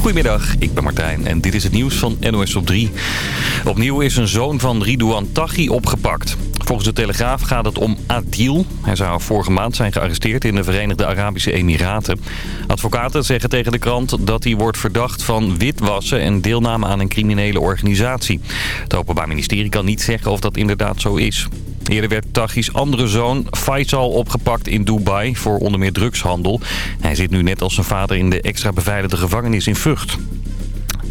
Goedemiddag, ik ben Martijn en dit is het nieuws van NOS op 3. Opnieuw is een zoon van Ridouan Taghi opgepakt. Volgens de Telegraaf gaat het om Adil. Hij zou vorige maand zijn gearresteerd in de Verenigde Arabische Emiraten. Advocaten zeggen tegen de krant dat hij wordt verdacht van witwassen en deelname aan een criminele organisatie. Het Openbaar Ministerie kan niet zeggen of dat inderdaad zo is. Eerder werd Taghi's andere zoon Faisal opgepakt in Dubai voor onder meer drugshandel. Hij zit nu net als zijn vader in de extra beveiligde gevangenis in Vught.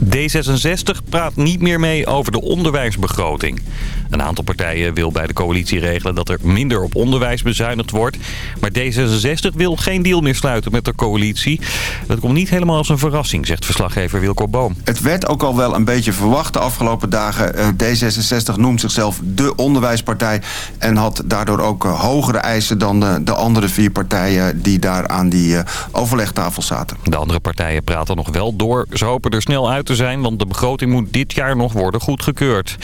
D66 praat niet meer mee over de onderwijsbegroting. Een aantal partijen wil bij de coalitie regelen dat er minder op onderwijs bezuinigd wordt. Maar D66 wil geen deal meer sluiten met de coalitie. Dat komt niet helemaal als een verrassing, zegt verslaggever Wilco Boom. Het werd ook al wel een beetje verwacht de afgelopen dagen. Eh, D66 noemt zichzelf de onderwijspartij... en had daardoor ook eh, hogere eisen dan de, de andere vier partijen... die daar aan die uh, overlegtafel zaten. De andere partijen praten nog wel door. Ze hopen er snel uit zijn, want de begroting moet dit jaar nog worden goedgekeurd.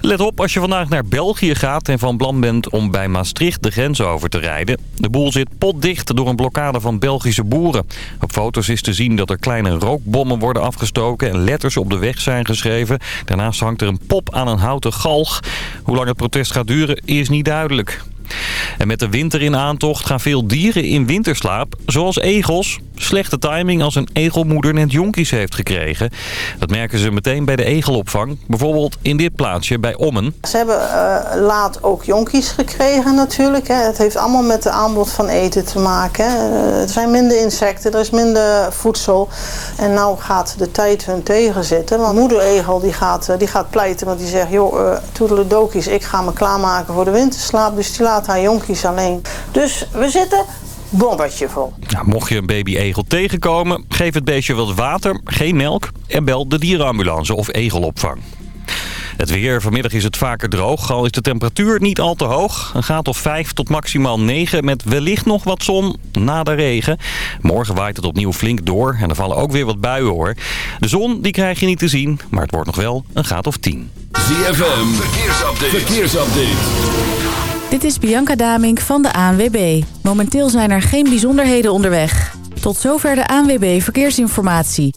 Let op als je vandaag naar België gaat en van plan bent om bij Maastricht de grens over te rijden. De boel zit potdicht door een blokkade van Belgische boeren. Op foto's is te zien dat er kleine rookbommen worden afgestoken en letters op de weg zijn geschreven. Daarnaast hangt er een pop aan een houten galg. Hoe lang het protest gaat duren is niet duidelijk. En met de winter in aantocht gaan veel dieren in winterslaap, zoals egels. Slechte timing als een egelmoeder net jonkies heeft gekregen. Dat merken ze meteen bij de egelopvang. Bijvoorbeeld in dit plaatsje bij Ommen. Ze hebben uh, laat ook jonkies gekregen natuurlijk. Hè. Het heeft allemaal met de aanbod van eten te maken. Uh, er zijn minder insecten, er is minder voedsel. En nou gaat de tijd hun tegenzitten. Want moeder egel die gaat, uh, die gaat pleiten, want die zegt... joh, uh, toedeledokies, ik ga me klaarmaken voor de winterslaap. Dus die laat haar jonkies alleen. Dus we zitten bombertje vol. Nou, mocht je een baby-egel tegenkomen, geef het beestje wat water, geen melk... en bel de dierenambulance of egelopvang. Het weer. Vanmiddag is het vaker droog, al is de temperatuur niet al te hoog. Een graad of 5 tot maximaal 9 met wellicht nog wat zon na de regen. Morgen waait het opnieuw flink door en er vallen ook weer wat buien hoor. De zon die krijg je niet te zien, maar het wordt nog wel een graad of 10. ZFM, verkeersupdate. verkeersupdate. Dit is Bianca Damink van de ANWB. Momenteel zijn er geen bijzonderheden onderweg. Tot zover de ANWB Verkeersinformatie.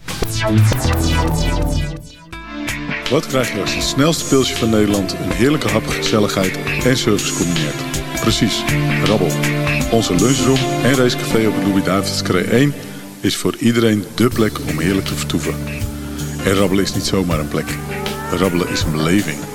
Wat krijg je als het snelste pilsje van Nederland... een heerlijke hap, gezelligheid en service combineert? Precies, rabbel. Onze lunchroom en racecafé op het Louis-David's 1... is voor iedereen dé plek om heerlijk te vertoeven. En rabbelen is niet zomaar een plek. Rabbelen is een beleving.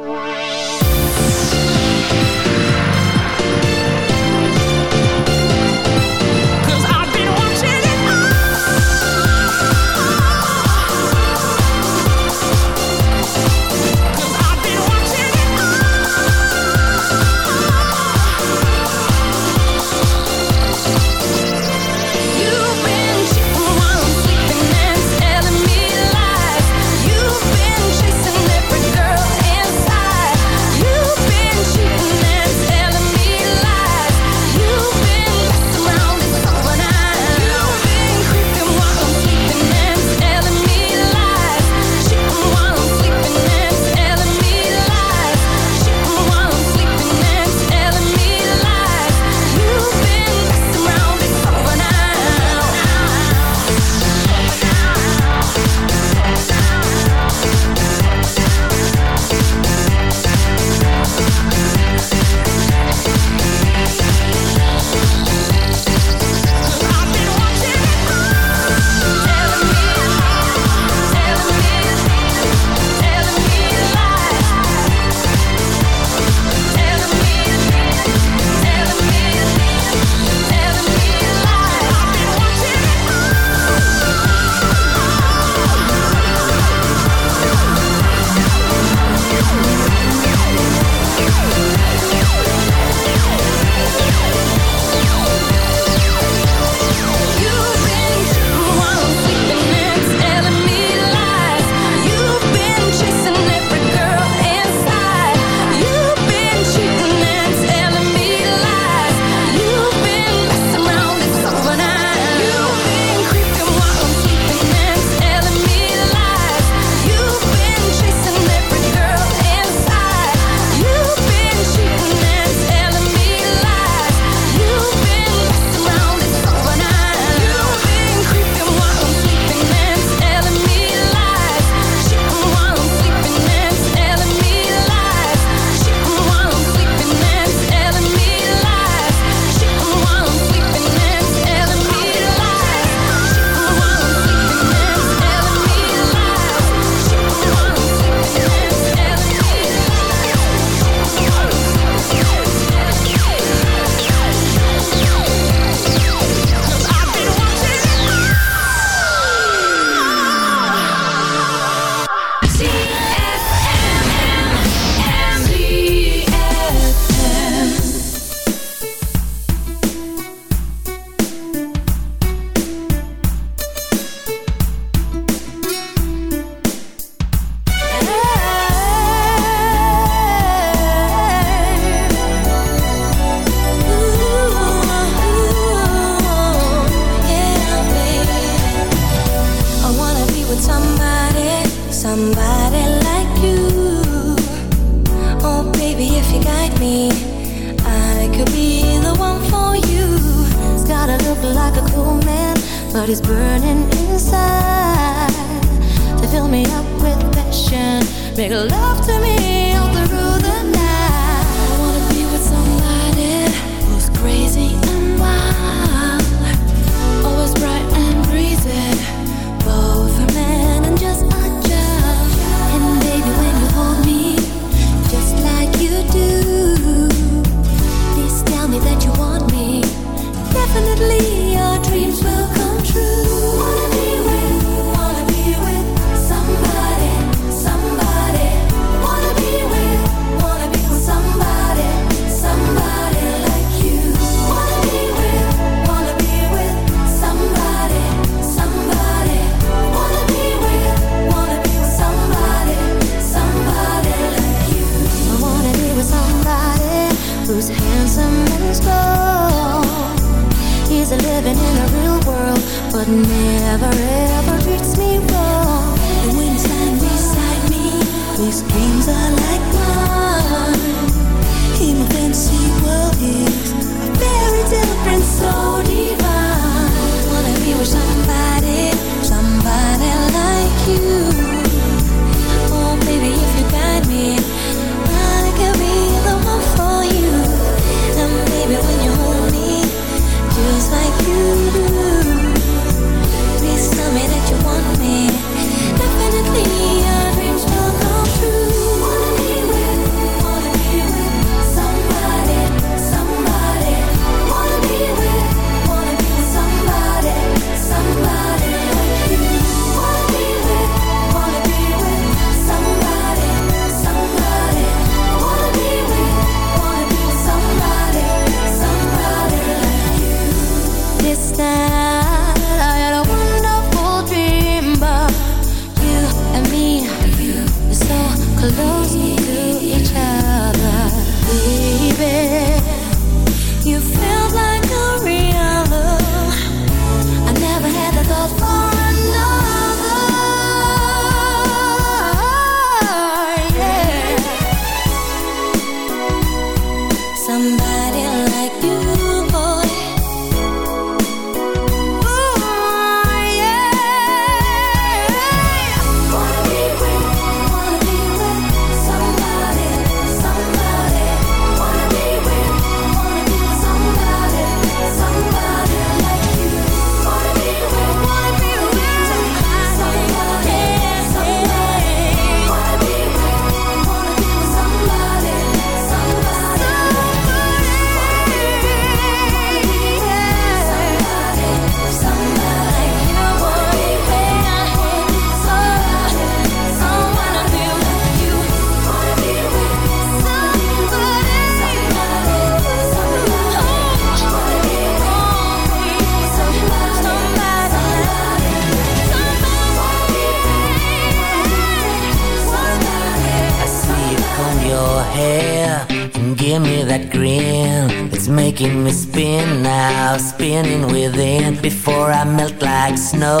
Snow,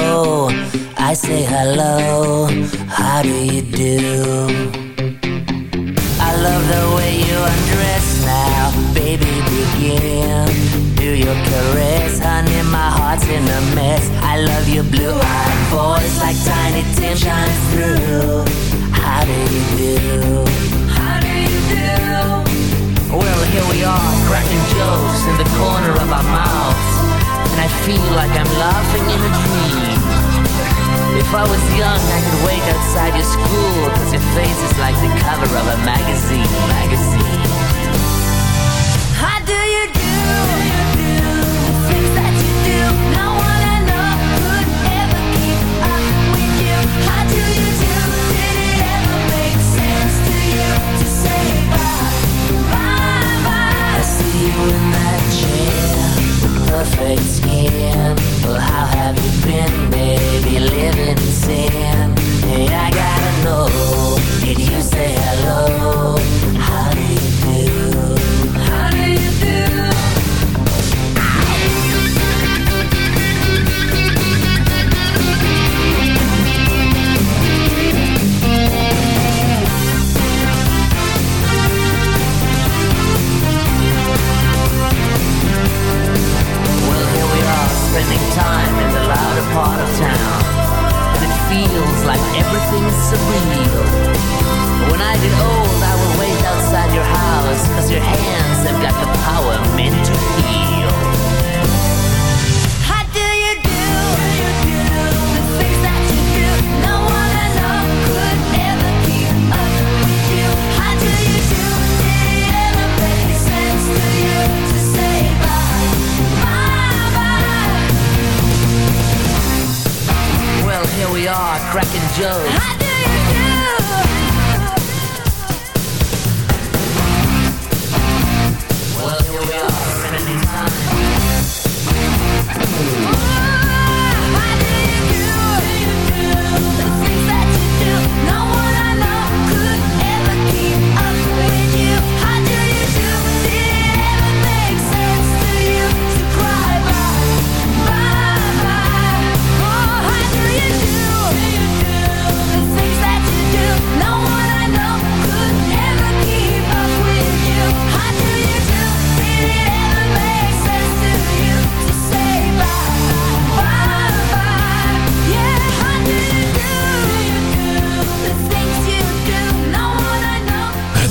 бред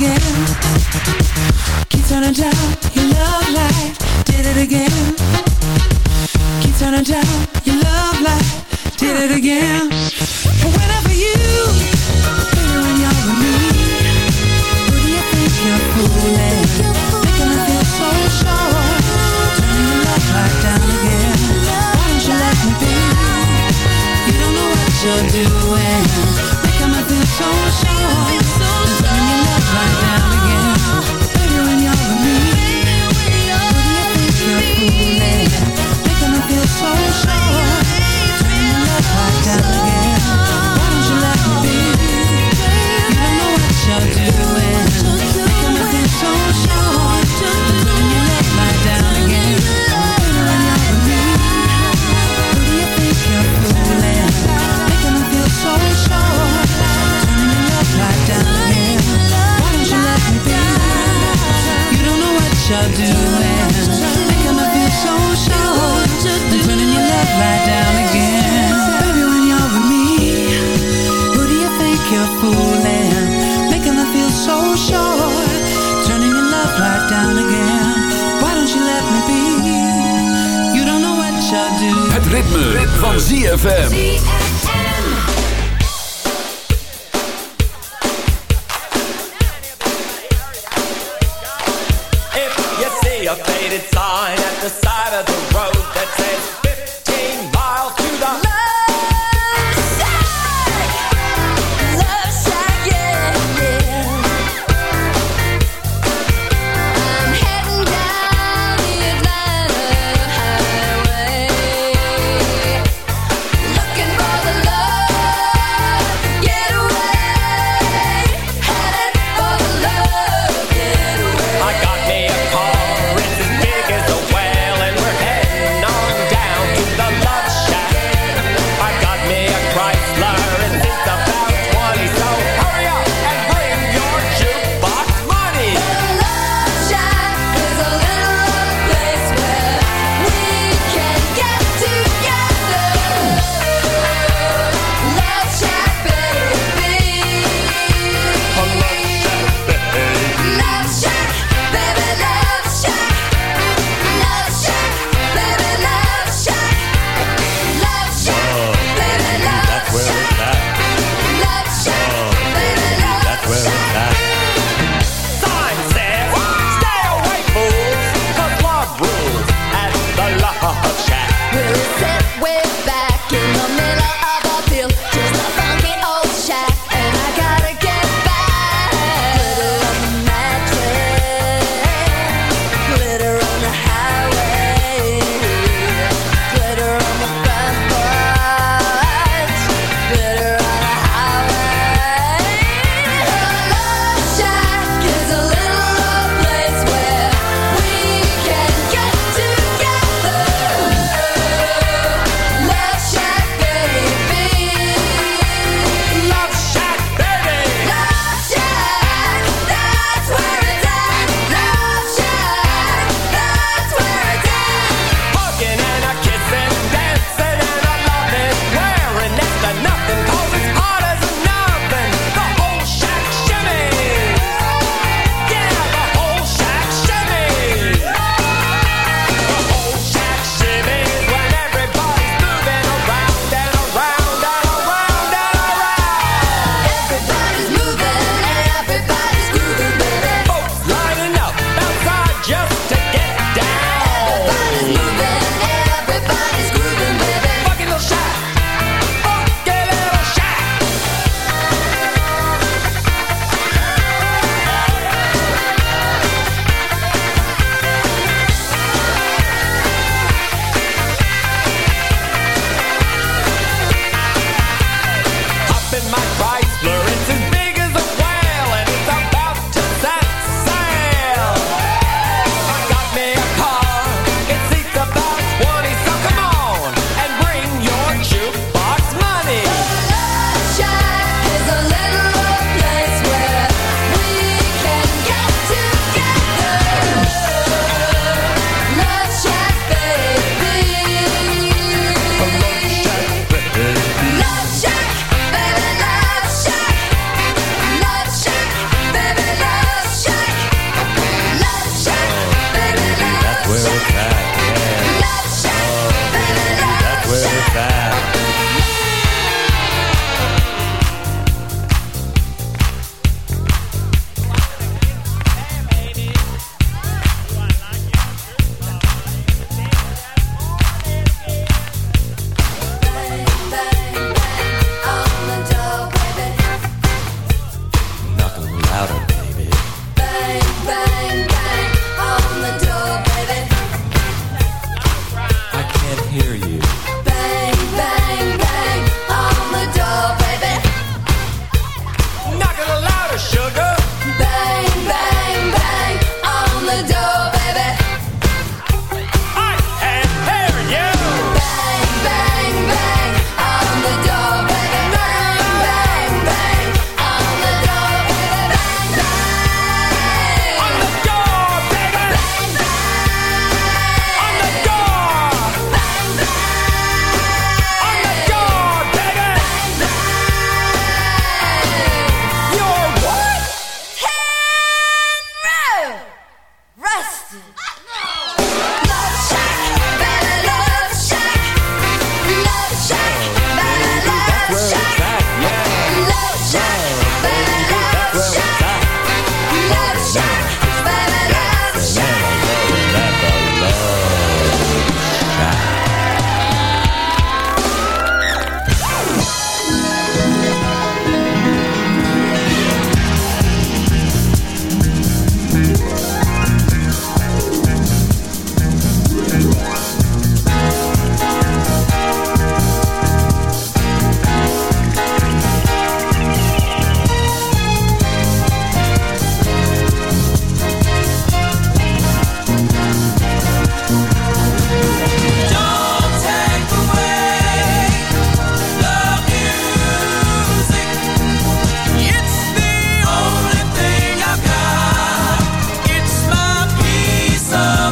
Again. Keep turning down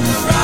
the road.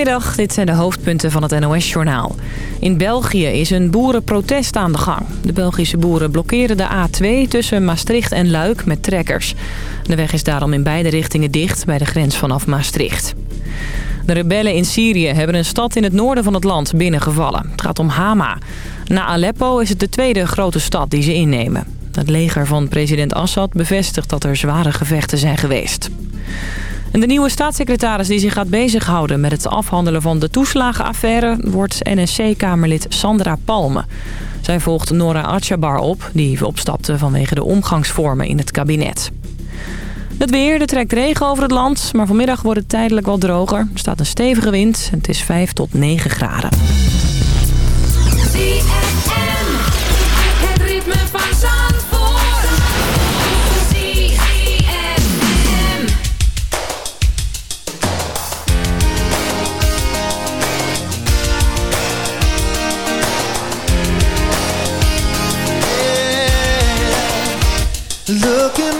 Goedemiddag, dit zijn de hoofdpunten van het NOS-journaal. In België is een boerenprotest aan de gang. De Belgische boeren blokkeren de A2 tussen Maastricht en Luik met trekkers. De weg is daarom in beide richtingen dicht bij de grens vanaf Maastricht. De rebellen in Syrië hebben een stad in het noorden van het land binnengevallen. Het gaat om Hama. Na Aleppo is het de tweede grote stad die ze innemen. Het leger van president Assad bevestigt dat er zware gevechten zijn geweest. De nieuwe staatssecretaris die zich gaat bezighouden met het afhandelen van de toeslagenaffaire... wordt NSC-kamerlid Sandra Palme. Zij volgt Nora Atjabar op, die opstapte vanwege de omgangsvormen in het kabinet. Het weer, er trekt regen over het land, maar vanmiddag wordt het tijdelijk wat droger. Er staat een stevige wind en het is 5 tot 9 graden. Looking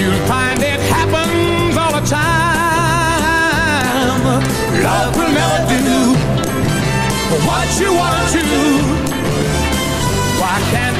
you'll find it happens all the time. Love will never do what you wanna do. Why can't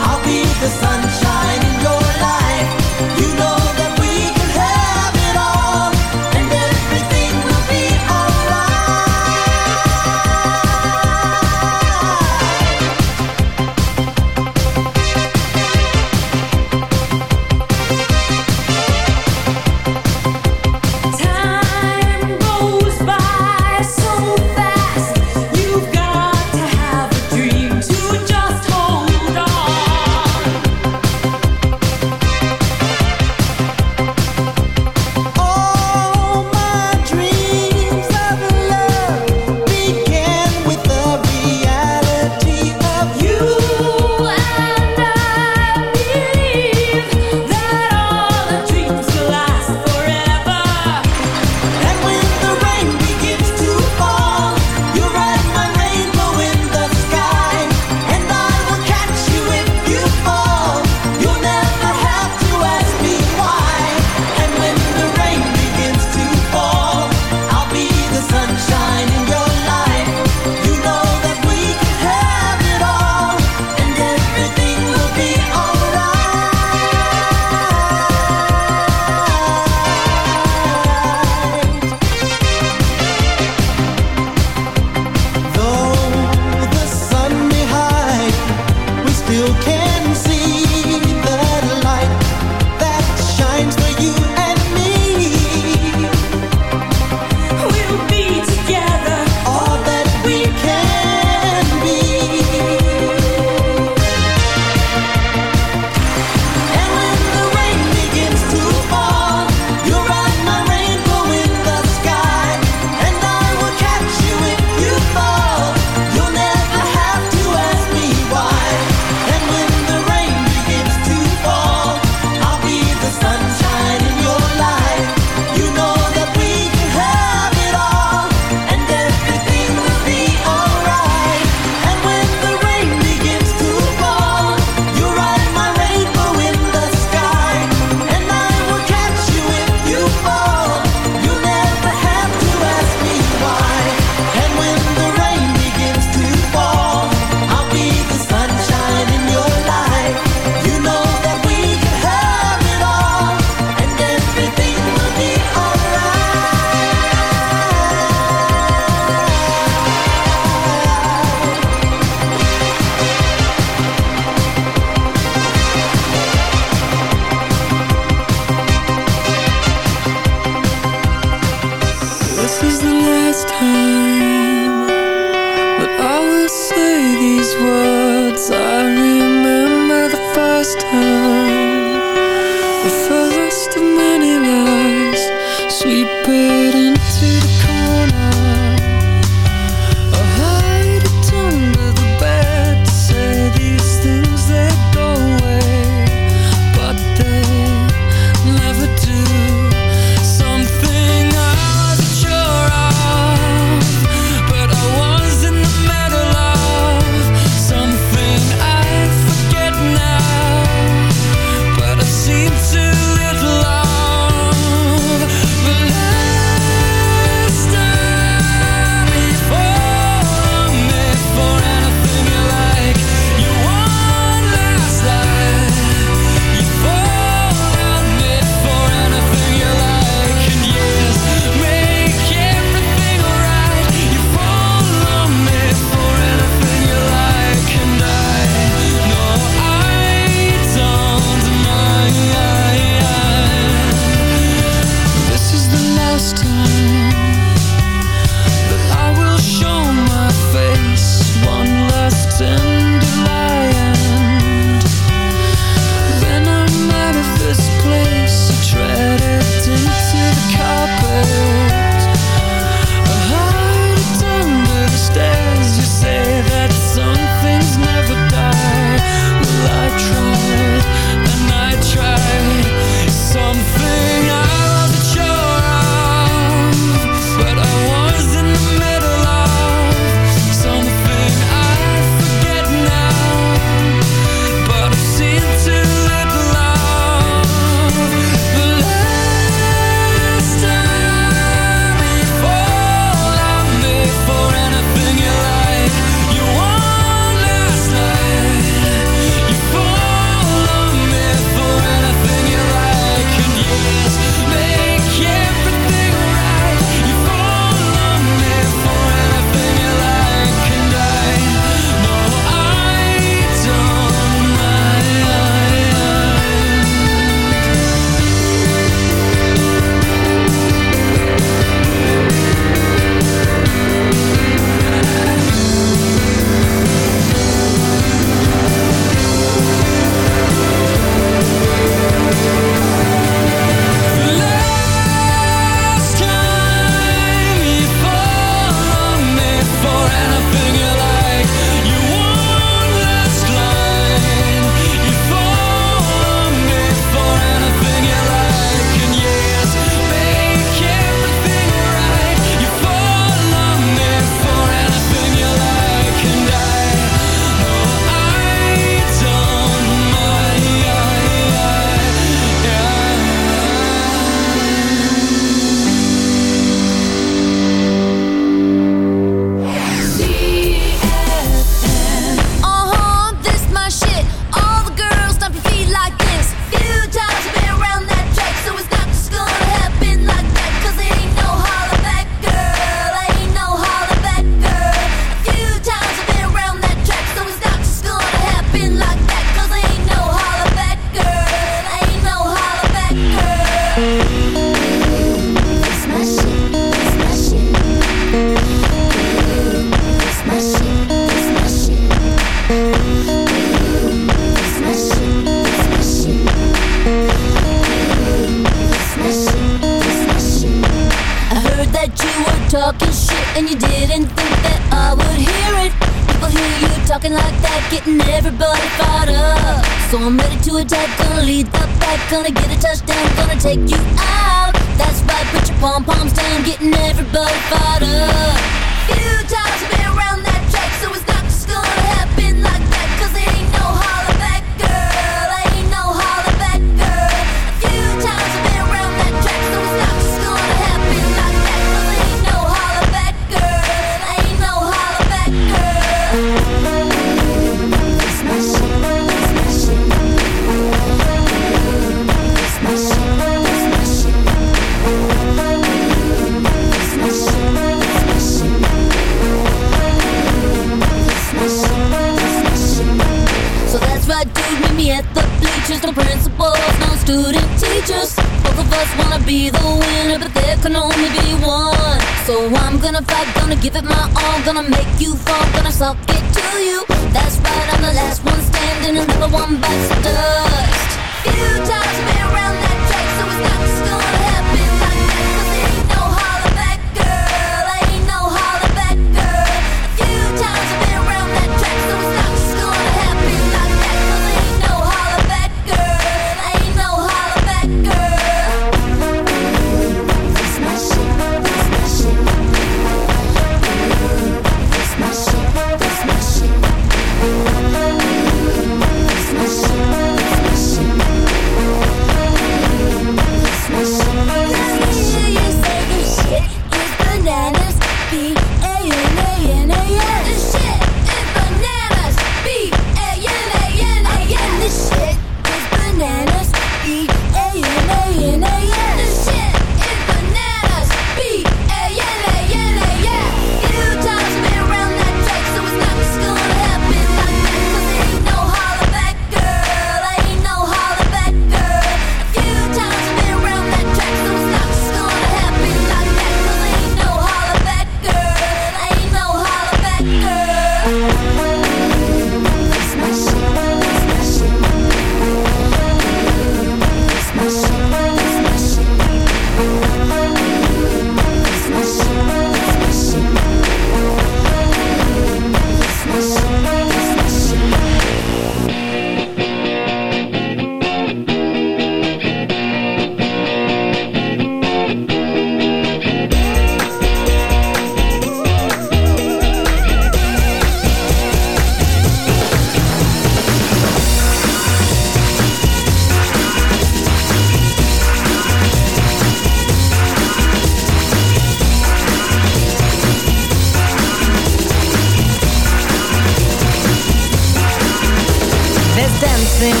always dancing.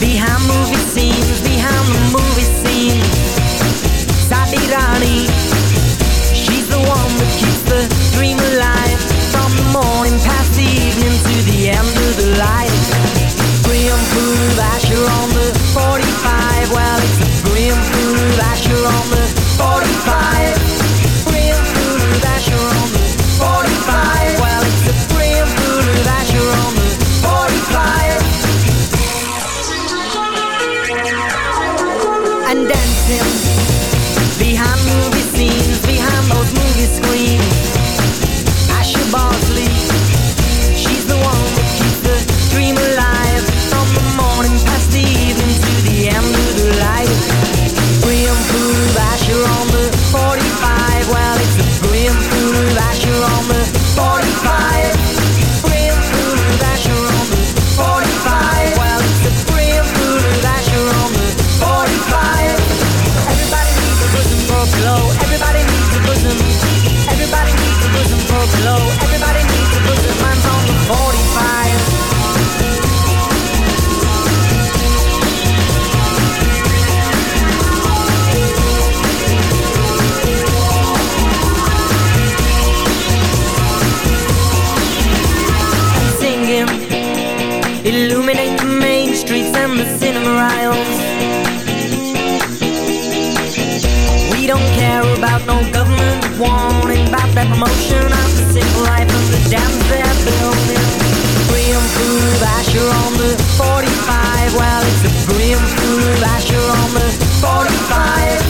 Behind movie scenes, behind the movie scene. Sabirani She's the one that keeps the dream alive. From the morning past the evening to the end of the light Brim food, Asher on the 45 Well, it's a brim Asher on about no government warning about that promotion of the sick life of the damn they're building. Grim food, Asher on the 45. Well, it's a grim food, Asher on the 45.